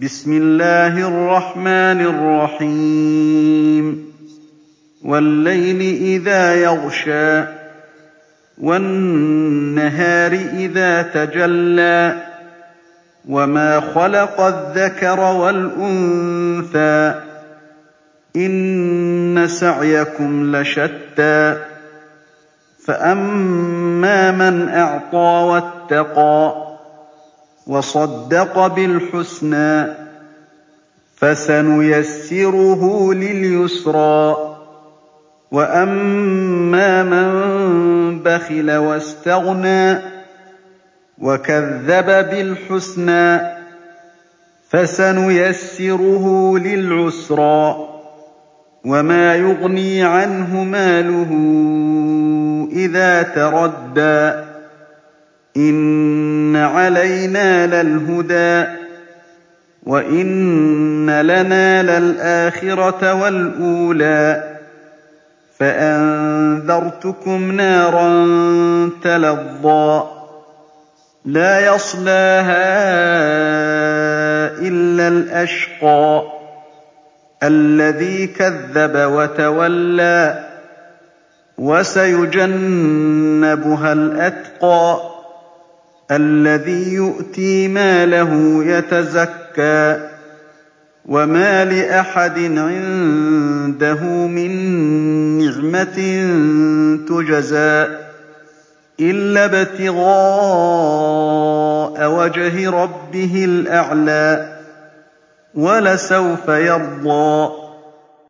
بِسْمِ اللَّهِ الرَّحْمَٰنِ الرَّحِيمِ وَاللَّيْلِ إِذَا يَغْشَىٰ وَالنَّهَارِ إِذَا تَجَلَّىٰ وَمَا خَلَقَ الذَّكَرَ وَالْأُنثَىٰ ۚ إِنَّ سَعْيَكُمْ لَشَتَّىٰ فَأَمَّا مَنْ أَعْطَىٰ وَاتَّقَىٰ وَصَدَّقَ بِالْحُسْنَىٰ فَسَنُيَسِّرُهُ لِلْيُسْرَىٰ وَأَمَّا مَن بَخِلَ وَاسْتَغْنَىٰ وَكَذَّبَ بِالْحُسْنَىٰ فَسَنُيَسِّرُهُ لِلْعُسْرَىٰ وَمَا يُغْنِي عَنْهُ مَالُهُ إِذَا تَرَدَّىٰ إِنَّ عَلَيْنَا لَلْهُدَىٰ وَإِنَّ لَنَا لَلْآخِرَةَ وَالْأُولَىٰ فَأَنذَرْتُكُمْ نَارًا تَلَظَّىٰ لَا يَصْلَاهَا إِلَّا الْأَشْقَى الَّذِي كَذَّبَ وَتَوَلَّىٰ وَسَيُجَنَّبُهَا الْأَتْقَى الَّذِي يُؤْتِي مَالَهُ يَتَزَكَّىٰ وَمَا لِأَحَدٍ عِندَهُ مِن نِّعْمَةٍ تُجْزَىٰ إِلَّا ابْتِغَاءَ وَجْهِ رَبِّهِ الْأَعْلَىٰ وَلَسَوْفَ يَرْضَىٰ